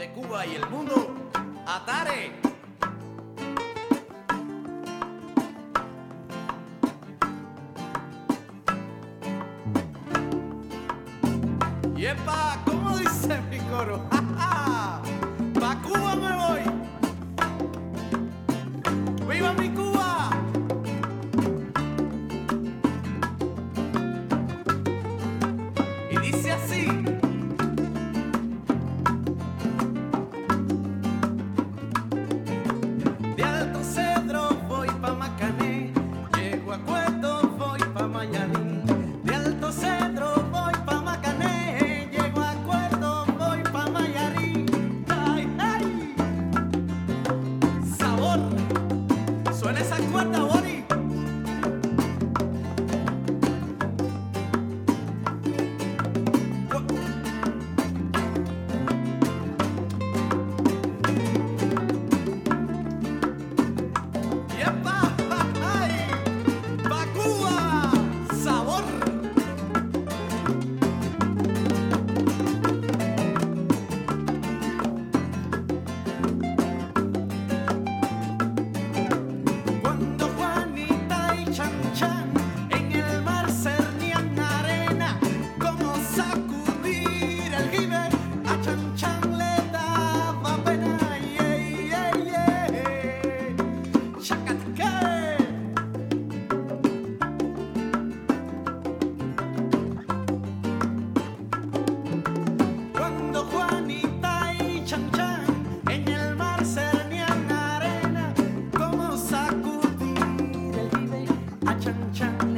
de Cuba y el mundo, Atare. Yepa, ¿cómo dice mi coro? ¡Ja, ja! Suena esa cuerda, Bonnie. a chan chan.